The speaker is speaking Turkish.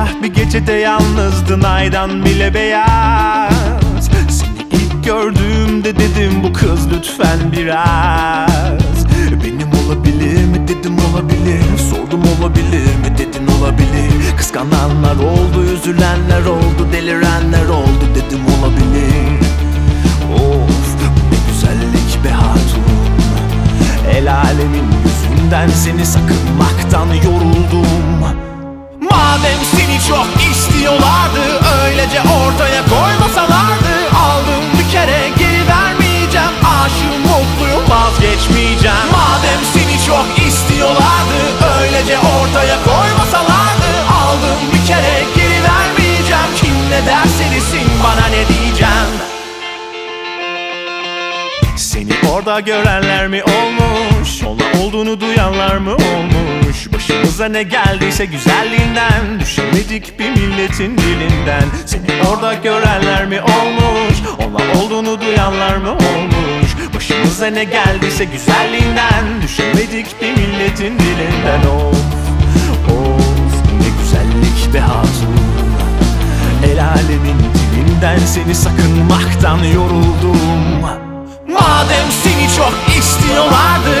Simsiyah bir gecede yalnızdın aydan bile beyaz. Seni ilk gördüğümde dedim bu kız lütfen biraz. Benim olabilir mi? Dedim olabilir. Sordum olabilir mi? Dedin olabilir. Kıskananlar oldu üzülenler oldu delirenler oldu. Dedim olabilir seni orada görenler mi olmuş? Ona olduğunu duyanlar mı olmuş? Başımıza ne geldiyse güzelliğinden Düşemedik bir milletin dilinden. Seni orada görenler mi olmuş? Ona olduğunu duyanlar mı olmuş? Başımıza ne geldiyse güzelliğinden Düşemedik bir milletin dilinden. Of of ne güzellik be hatun. El alemin dilinden seni sakınmaktan yoruldum Estilo is.